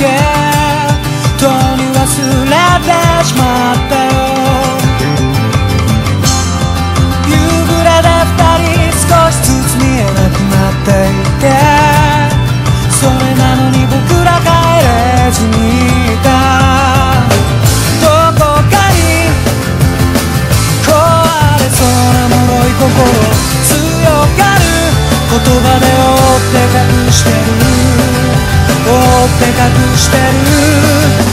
け。とに忘れてしまったよ。夕暮れで二人少しずつ見えなくなっていて。それなのに僕ら帰れずにいた。どこかに壊れそうな脆い心強がる言葉で追って隠してる。って隠してる。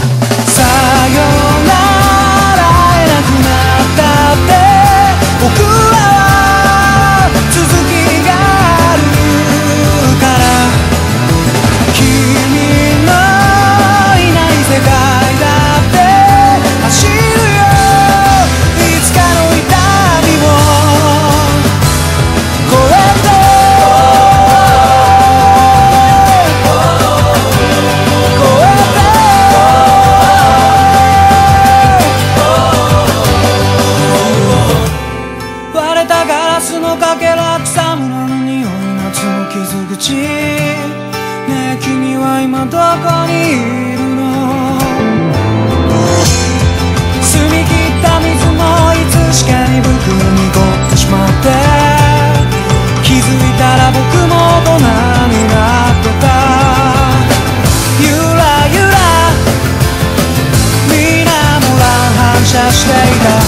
スのかけら草むらの匂い夏の傷口。ねえ君は今どこにいるの？澄み切った水もいつしか鈍く濁ってしまって。気づいたら僕も大人になってた。ゆらゆらみなも乱反射していた。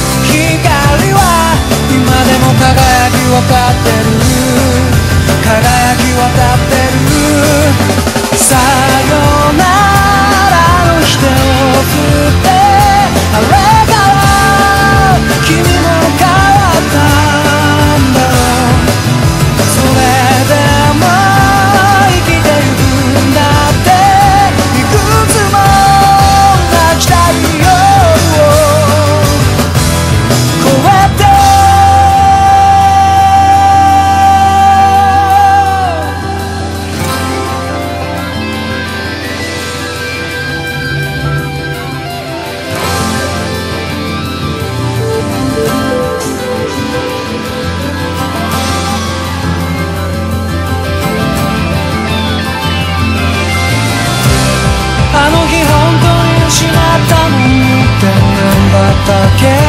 の日本当に失ったのにって頑張ったけど